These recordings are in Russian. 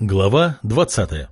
Глава двадцатая.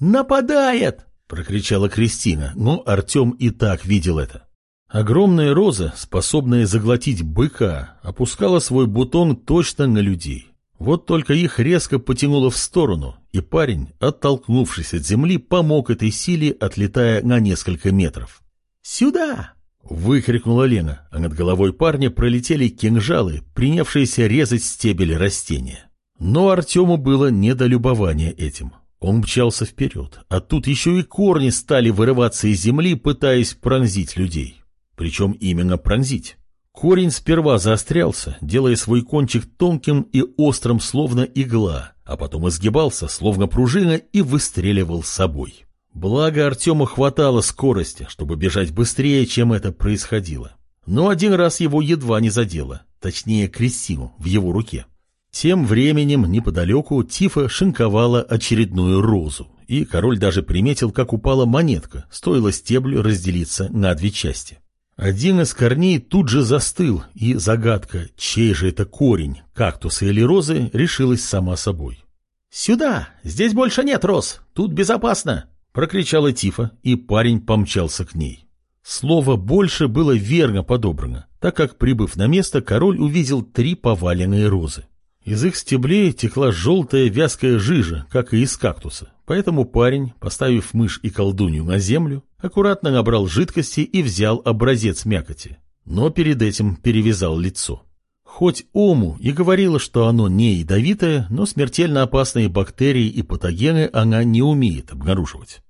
«Нападает!» — прокричала Кристина, но Артем и так видел это. Огромная роза, способная заглотить быка, опускала свой бутон точно на людей. Вот только их резко потянуло в сторону, и парень, оттолкнувшись от земли, помог этой силе, отлетая на несколько метров. «Сюда!» — выкрикнула Лена, а над головой парня пролетели кинжалы, принявшиеся резать стебель растения. Но Артему было недолюбование этим. Он мчался вперед, а тут еще и корни стали вырываться из земли, пытаясь пронзить людей. Причем именно пронзить. Корень сперва заострялся, делая свой кончик тонким и острым, словно игла, а потом изгибался, словно пружина, и выстреливал собой. Благо Артему хватало скорости, чтобы бежать быстрее, чем это происходило. Но один раз его едва не задело, точнее Кристину в его руке. Тем временем неподалеку Тифа шинковала очередную розу, и король даже приметил, как упала монетка, стоило стеблю разделиться на две части. Один из корней тут же застыл, и загадка, чей же это корень, кактуса или розы, решилась сама собой. «Сюда! Здесь больше нет роз! Тут безопасно!» — прокричала Тифа, и парень помчался к ней. Слово «больше» было верно подобрано, так как, прибыв на место, король увидел три поваленные розы. Из их стеблей текла желтая вязкая жижа, как и из кактуса. Поэтому парень, поставив мышь и колдунью на землю, аккуратно набрал жидкости и взял образец мякоти. Но перед этим перевязал лицо. Хоть Ому и говорила, что оно не ядовитое, но смертельно опасные бактерии и патогены она не умеет обнаруживать.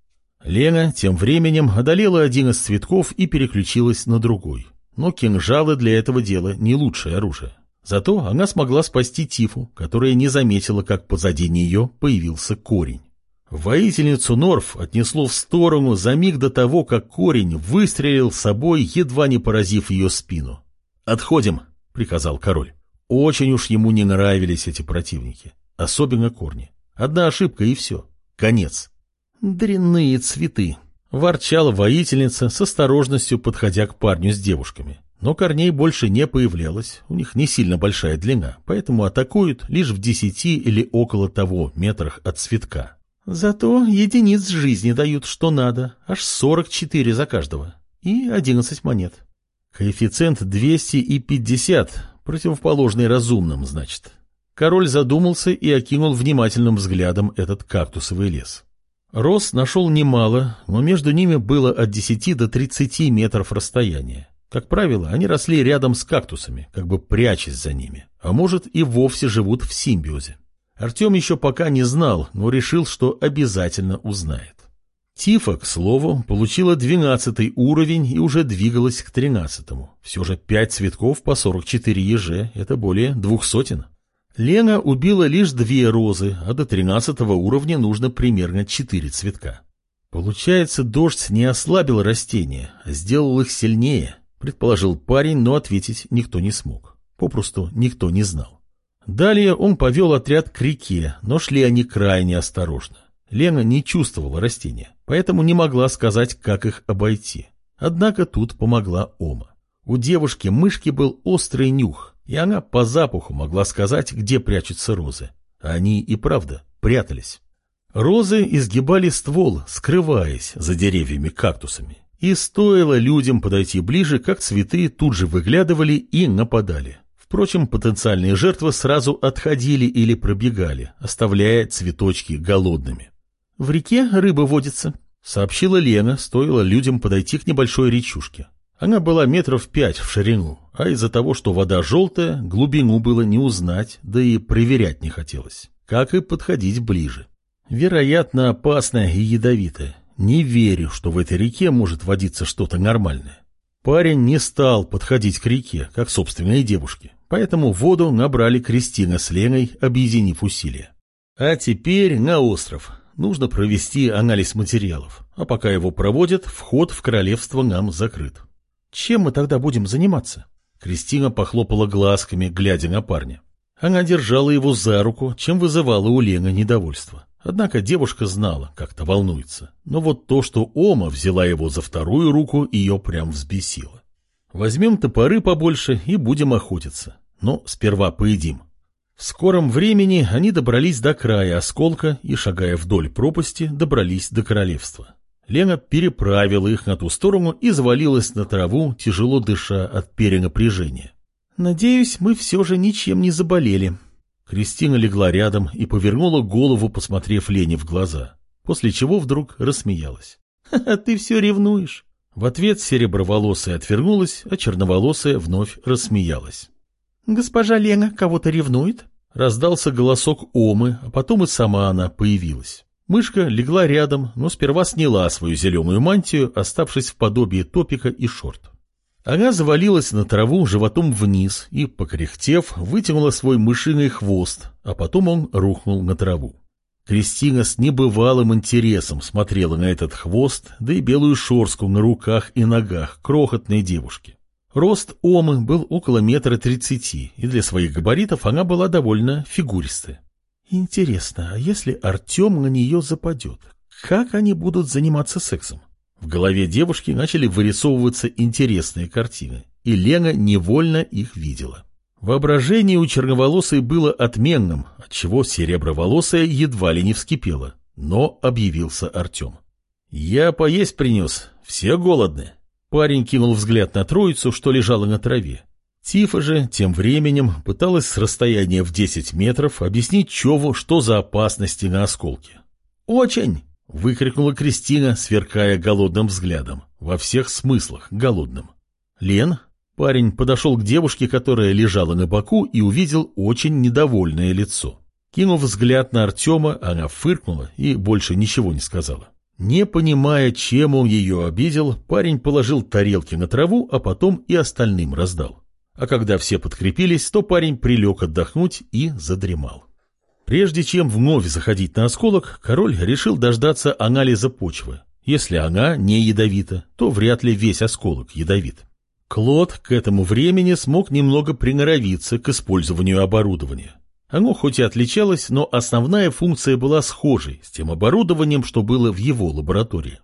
Лена тем временем одолела один из цветков и переключилась на другой. Но кинжалы для этого дела не лучшее оружие. Зато она смогла спасти Тифу, которая не заметила, как позади нее появился корень. Воительницу Норф отнесло в сторону за миг до того, как корень выстрелил собой, едва не поразив ее спину. «Отходим», — приказал король. Очень уж ему не нравились эти противники, особенно корни. Одна ошибка и все. Конец. «Дрянные цветы», — ворчала воительница с осторожностью, подходя к парню с девушками. Но корней больше не появлялось, у них не сильно большая длина, поэтому атакуют лишь в десяти или около того метрах от цветка. Зато единиц жизни дают что надо, аж 44 за каждого, и 11 монет. Коэффициент 250, противоположный разумным, значит. Король задумался и окинул внимательным взглядом этот кактусовый лес. Рос нашел немало, но между ними было от 10 до 30 метров расстояния. Как правило, они росли рядом с кактусами, как бы прячась за ними, а может и вовсе живут в симбиозе. Артем еще пока не знал, но решил, что обязательно узнает. Тифа, к слову, получила двенадцатый уровень и уже двигалась к тринадцатому. Все же пять цветков по 44 еже – это более двух сотен. Лена убила лишь две розы, а до тринадцатого уровня нужно примерно четыре цветка. Получается, дождь не ослабил растения, а сделал их сильнее – предположил парень, но ответить никто не смог. Попросту никто не знал. Далее он повел отряд к реке, но шли они крайне осторожно. Лена не чувствовала растения, поэтому не могла сказать, как их обойти. Однако тут помогла Ома. У девушки-мышки был острый нюх, и она по запаху могла сказать, где прячутся розы. Они и правда прятались. Розы изгибали ствол, скрываясь за деревьями-кактусами. И стоило людям подойти ближе, как цветы тут же выглядывали и нападали. Впрочем, потенциальные жертвы сразу отходили или пробегали, оставляя цветочки голодными. «В реке рыба водится», — сообщила Лена, стоило людям подойти к небольшой речушке. Она была метров пять в ширину, а из-за того, что вода желтая, глубину было не узнать, да и проверять не хотелось. Как и подходить ближе. Вероятно, опасная и ядовитая. Не верю, что в этой реке может водиться что-то нормальное. Парень не стал подходить к реке, как собственные девушки, поэтому воду набрали Кристина с Леной, объединив усилия. А теперь на остров. Нужно провести анализ материалов, а пока его проводят, вход в королевство нам закрыт. Чем мы тогда будем заниматься? Кристина похлопала глазками, глядя на парня. Она держала его за руку, чем вызывала у Лены недовольство. Однако девушка знала, как-то волнуется. Но вот то, что Ома взяла его за вторую руку, ее прям взбесило. Возьмем топоры побольше и будем охотиться. Но сперва поедим. В скором времени они добрались до края осколка и, шагая вдоль пропасти, добрались до королевства. Лена переправила их на ту сторону и завалилась на траву, тяжело дыша от перенапряжения. «Надеюсь, мы все же ничем не заболели». Кристина легла рядом и повернула голову, посмотрев Лене в глаза, после чего вдруг рассмеялась. «Ха-ха, ты все ревнуешь». В ответ сереброволосая отвернулась, а черноволосая вновь рассмеялась. «Госпожа Лена кого-то ревнует?» Раздался голосок Омы, а потом и сама она появилась. Мышка легла рядом, но сперва сняла свою зеленую мантию, оставшись в подобии топика и шорт. Она завалилась на траву животом вниз и, покряхтев, вытянула свой мышиный хвост, а потом он рухнул на траву. Кристина с небывалым интересом смотрела на этот хвост, да и белую шорстку на руках и ногах крохотной девушки. Рост Омы был около метра тридцати, и для своих габаритов она была довольно фигуристая. Интересно, а если Артем на нее западет, как они будут заниматься сексом? В голове девушки начали вырисовываться интересные картины, и Лена невольно их видела. Воображение у черноволосой было отменным, отчего сереброволосая едва ли не вскипела, но объявился Артем. «Я поесть принес, все голодны», Парень кинул взгляд на троицу, что лежала на траве. Тифа же тем временем пыталась с расстояния в 10 метров объяснить Чову, что за опасности на осколке. «Очень!» — выкрикнула Кристина, сверкая голодным взглядом. Во всех смыслах голодным. «Лен?» Парень подошел к девушке, которая лежала на боку, и увидел очень недовольное лицо. Кинув взгляд на Артема, она фыркнула и больше ничего не сказала. Не понимая, чем он ее обидел, парень положил тарелки на траву, а потом и остальным раздал. А когда все подкрепились, то парень прилег отдохнуть и задремал. Прежде чем вновь заходить на осколок, король решил дождаться анализа почвы. Если она не ядовита, то вряд ли весь осколок ядовит. Клод к этому времени смог немного приноровиться к использованию оборудования. Оно хоть и отличалось, но основная функция была схожей с тем оборудованием, что было в его лаборатории.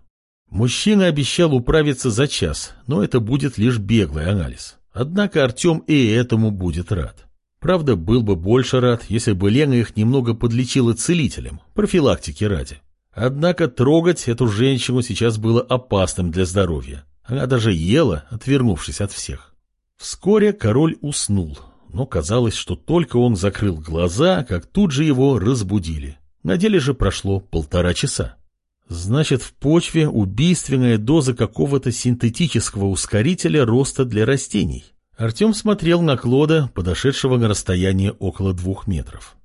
Мужчина обещал управиться за час, но это будет лишь беглый анализ. Однако Артем и этому будет рад. Правда, был бы больше рад, если бы Лена их немного подлечила целителем, профилактики ради. Однако трогать эту женщину сейчас было опасным для здоровья. Она даже ела, отвернувшись от всех. Вскоре король уснул, но казалось, что только он закрыл глаза, как тут же его разбудили. На деле же прошло полтора часа. Значит, в почве убийственная доза какого-то синтетического ускорителя роста для растений. Артем смотрел на Клода, подошедшего на расстояние около двух метров.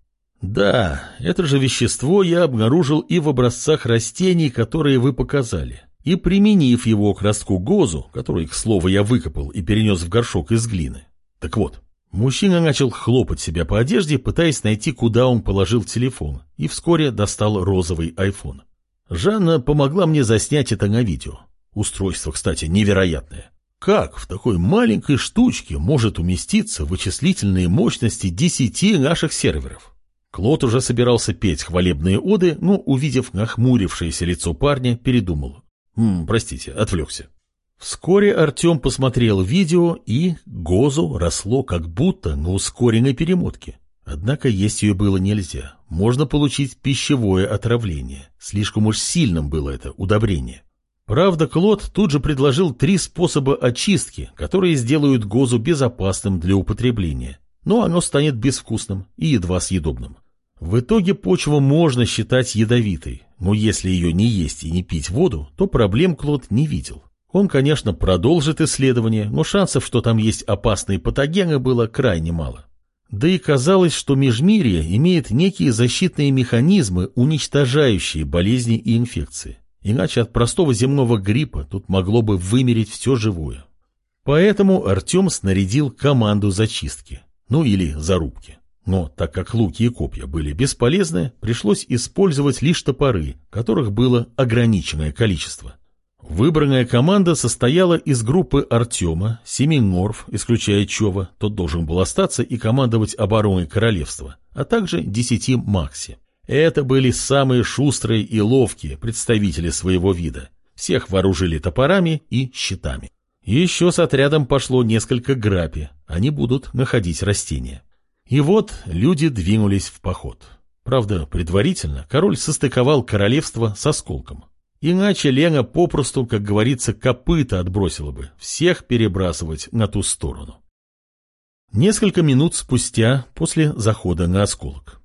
Да, это же вещество я обнаружил и в образцах растений, которые вы показали. И применив его к ростку гозу, который, к слову, я выкопал и перенес в горшок из глины. Так вот, Мужчина начал хлопать себя по одежде, пытаясь найти, куда он положил телефон, и вскоре достал розовый айфон. Жанна помогла мне заснять это на видео. Устройство, кстати, невероятное. Как в такой маленькой штучке может уместиться вычислительные мощности десяти наших серверов? Клод уже собирался петь хвалебные оды, но, увидев нахмурившееся лицо парня, передумал. «М, простите, отвлекся. Вскоре Артем посмотрел видео, и Гозу росло как будто на ускоренной перемотке. Однако есть ее было нельзя. Можно получить пищевое отравление. Слишком уж сильным было это удобрение. Правда, Клод тут же предложил три способа очистки, которые сделают Гозу безопасным для употребления. Но оно станет безвкусным и едва съедобным. В итоге почву можно считать ядовитой, но если ее не есть и не пить воду, то проблем Клод не видел. Он, конечно, продолжит исследование, но шансов, что там есть опасные патогены, было крайне мало. Да и казалось, что Межмирье имеет некие защитные механизмы, уничтожающие болезни и инфекции. Иначе от простого земного гриппа тут могло бы вымереть все живое. Поэтому Артем снарядил команду зачистки, ну или зарубки. Но так как луки и копья были бесполезны, пришлось использовать лишь топоры, которых было ограниченное количество – Выбранная команда состояла из группы Артема, семи Норф, исключая Чова, тот должен был остаться и командовать обороной королевства, а также десяти Макси. Это были самые шустрые и ловкие представители своего вида. Всех вооружили топорами и щитами. Еще с отрядом пошло несколько грапи, они будут находить растения. И вот люди двинулись в поход. Правда, предварительно король состыковал королевство с осколком. Иначе Лена попросту, как говорится, копыта отбросила бы, всех перебрасывать на ту сторону. Несколько минут спустя после захода на осколок.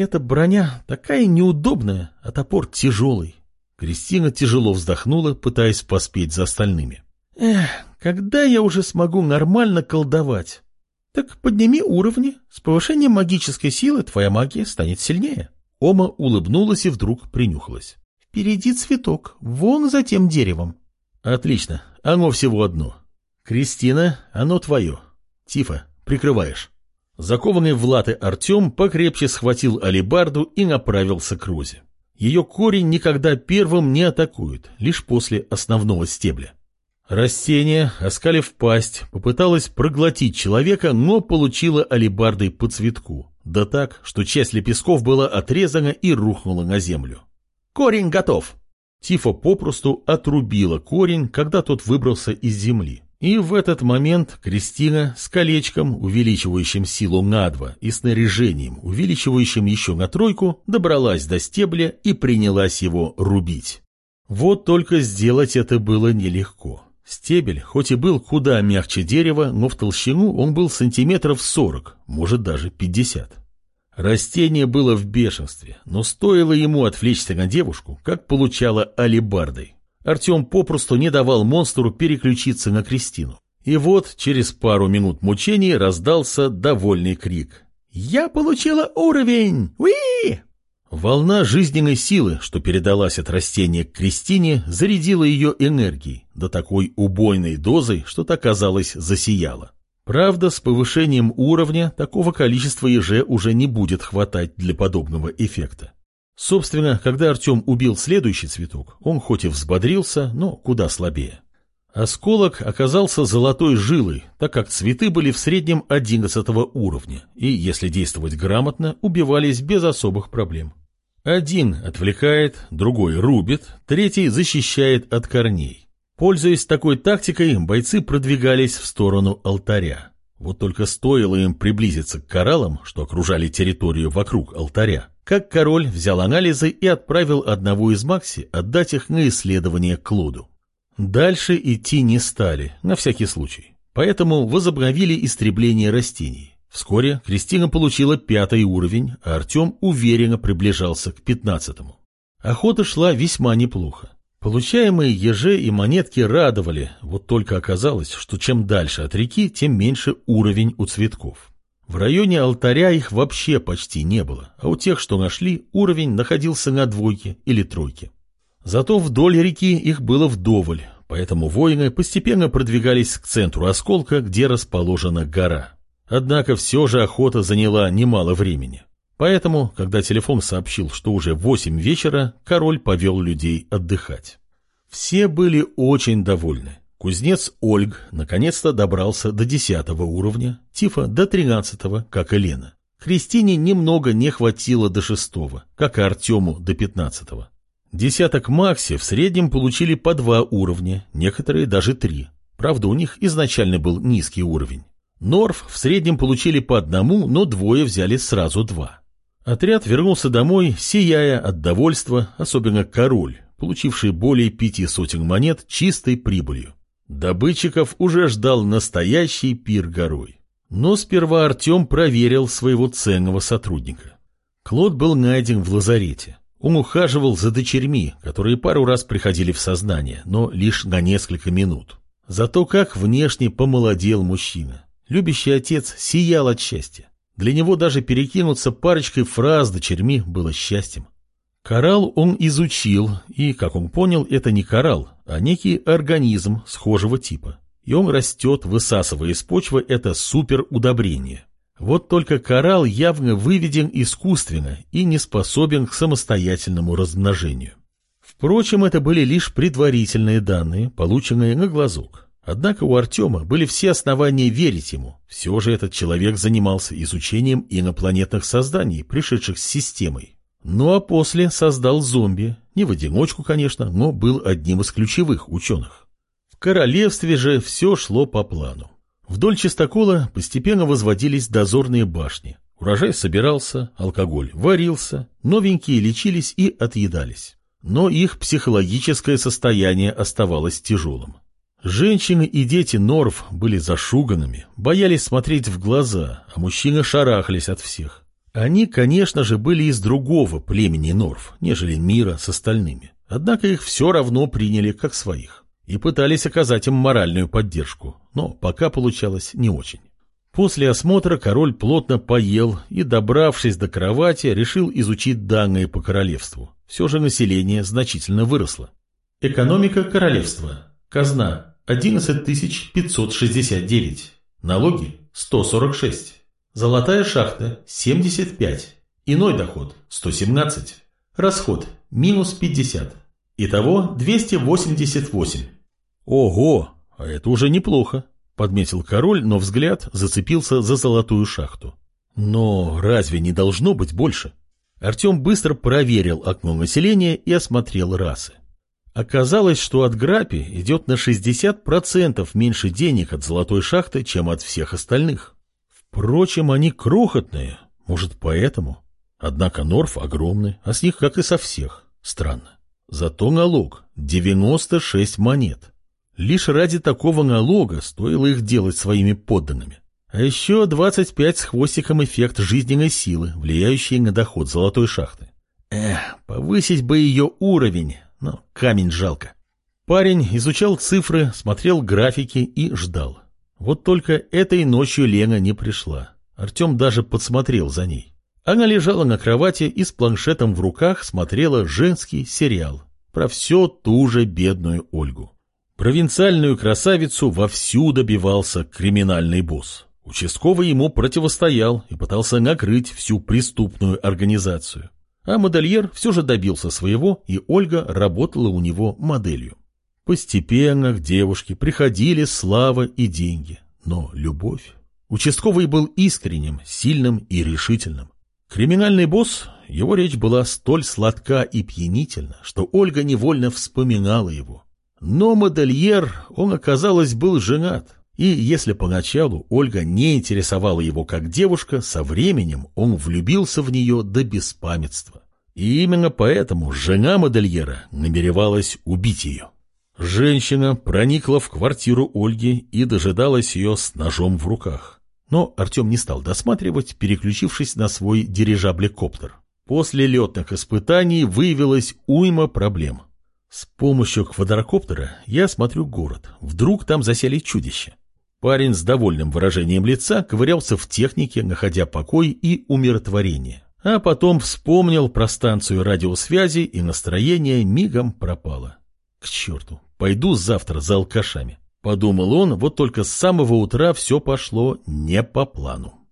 «Эта броня такая неудобная, а топор тяжелый». Кристина тяжело вздохнула, пытаясь поспеть за остальными. «Эх, когда я уже смогу нормально колдовать?» «Так подними уровни. С повышением магической силы твоя магия станет сильнее». Ома улыбнулась и вдруг принюхалась. «Впереди цветок, вон за тем деревом». «Отлично, оно всего одно. Кристина, оно твое. Тифа, прикрываешь». Закованный в латы Артем покрепче схватил алибарду и направился к Розе. Ее корень никогда первым не атакует, лишь после основного стебля. Растение, оскалив пасть, попыталось проглотить человека, но получило алибардой по цветку. Да так, что часть лепестков была отрезана и рухнула на землю. «Корень готов!» Тифа попросту отрубила корень, когда тот выбрался из земли. И в этот момент Кристина с колечком, увеличивающим силу на два, и снаряжением, увеличивающим еще на тройку, добралась до стебля и принялась его рубить. Вот только сделать это было нелегко. Стебель, хоть и был куда мягче дерева, но в толщину он был сантиметров сорок, может даже пятьдесят. Растение было в бешенстве, но стоило ему отвлечься на девушку, как получало алибардой. Артем попросту не давал монстру переключиться на Кристину. И вот через пару минут мучений раздался довольный крик. «Я получила уровень! Уи!» Волна жизненной силы, что передалась от растения к Кристине, зарядила ее энергией, до такой убойной дозой, что та, казалось, засияла. Правда, с повышением уровня такого количества еже уже не будет хватать для подобного эффекта. Собственно, когда Артем убил следующий цветок, он хоть и взбодрился, но куда слабее. Осколок оказался золотой жилой, так как цветы были в среднем 11 уровня, и, если действовать грамотно, убивались без особых проблем. Один отвлекает, другой рубит, третий защищает от корней. Пользуясь такой тактикой, бойцы продвигались в сторону алтаря. Вот только стоило им приблизиться к кораллам, что окружали территорию вокруг алтаря, как король взял анализы и отправил одного из Макси отдать их на исследование Клоду. Дальше идти не стали, на всякий случай. Поэтому возобновили истребление растений. Вскоре Кристина получила пятый уровень, а Артем уверенно приближался к пятнадцатому. Охота шла весьма неплохо. Получаемые ежи и монетки радовали, вот только оказалось, что чем дальше от реки, тем меньше уровень у цветков. В районе алтаря их вообще почти не было, а у тех, что нашли, уровень находился на двойке или тройке. Зато вдоль реки их было вдоволь, поэтому воины постепенно продвигались к центру осколка, где расположена гора. Однако все же охота заняла немало времени. Поэтому, когда телефон сообщил, что уже восемь вечера, король повел людей отдыхать. Все были очень довольны. Кузнец Ольг наконец-то добрался до десятого уровня, Тифа до тринадцатого, как и Лена. Кристине немного не хватило до шестого, как и Артему до пятнадцатого. Десяток Макси в среднем получили по два уровня, некоторые даже три. Правда, у них изначально был низкий уровень. Норф в среднем получили по одному, но двое взяли сразу два. Отряд вернулся домой, сияя от довольства, особенно король, получивший более пяти сотен монет чистой прибылью. Добытчиков уже ждал настоящий пир горой. Но сперва Артем проверил своего ценного сотрудника. Клод был найден в лазарете. Он ухаживал за дочерьми, которые пару раз приходили в сознание, но лишь на несколько минут. Зато как внешне помолодел мужчина. Любящий отец сиял от счастья. Для него даже перекинуться парочкой фраз дочерьми было счастьем. Коралл он изучил, и, как он понял, это не коралл, а некий организм схожего типа. И он растет, высасывая из почвы это суперудобрение. Вот только коралл явно выведен искусственно и не способен к самостоятельному размножению. Впрочем, это были лишь предварительные данные, полученные на глазок. Однако у Артема были все основания верить ему. Все же этот человек занимался изучением инопланетных созданий, пришедших с системой. Ну а после создал зомби. Не в одиночку, конечно, но был одним из ключевых ученых. В королевстве же все шло по плану. Вдоль чистокола постепенно возводились дозорные башни. Урожай собирался, алкоголь варился, новенькие лечились и отъедались. Но их психологическое состояние оставалось тяжелым. Женщины и дети Норв были зашуганными, боялись смотреть в глаза, а мужчины шарахались от всех. Они, конечно же, были из другого племени Норв, нежели мира с остальными. Однако их все равно приняли как своих и пытались оказать им моральную поддержку, но пока получалось не очень. После осмотра король плотно поел и, добравшись до кровати, решил изучить данные по королевству. Все же население значительно выросло. Экономика королевства. Казна 11 569. Налоги 146. Золотая шахта – 75. Иной доход – 117. Расход – минус 50. Итого 288. Ого, а это уже неплохо, подметил король, но взгляд зацепился за золотую шахту. Но разве не должно быть больше? Артем быстро проверил окно населения и осмотрел расы. Оказалось, что от Грапи идет на 60% меньше денег от золотой шахты, чем от всех остальных. Впрочем, они крохотные, может, поэтому. Однако Норф огромный, а с них, как и со всех. Странно. Зато налог – 96 монет. Лишь ради такого налога стоило их делать своими подданными. А еще 25 с хвостиком эффект жизненной силы, влияющий на доход золотой шахты. Эх, повысить бы ее уровень, но камень жалко. Парень изучал цифры, смотрел графики и ждал. Вот только этой ночью Лена не пришла. Артем даже подсмотрел за ней. Она лежала на кровати и с планшетом в руках смотрела женский сериал про все ту же бедную Ольгу. Провинциальную красавицу вовсю добивался криминальный босс. Участковый ему противостоял и пытался накрыть всю преступную организацию. А модельер все же добился своего, и Ольга работала у него моделью. Постепенно к девушке приходили слава и деньги, но любовь. Участковый был искренним, сильным и решительным. Криминальный босс, его речь была столь сладка и пьянительна, что Ольга невольно вспоминала его. Но модельер, он, оказалось, был женат. И если поначалу Ольга не интересовала его как девушка, со временем он влюбился в нее до беспамятства. И именно поэтому жена модельера намеревалась убить ее. Женщина проникла в квартиру Ольги и дожидалась ее с ножом в руках. Но Артем не стал досматривать, переключившись на свой дирижаблекоптер. После летных испытаний выявилась уйма проблем. С помощью квадрокоптера я смотрю город. Вдруг там засели чудища. Парень с довольным выражением лица ковырялся в технике, находя покой и умиротворение. А потом вспомнил про станцию радиосвязи, и настроение мигом пропало. К черту, Пойду завтра за алкашами. Подумал он, вот только с самого утра все пошло не по плану.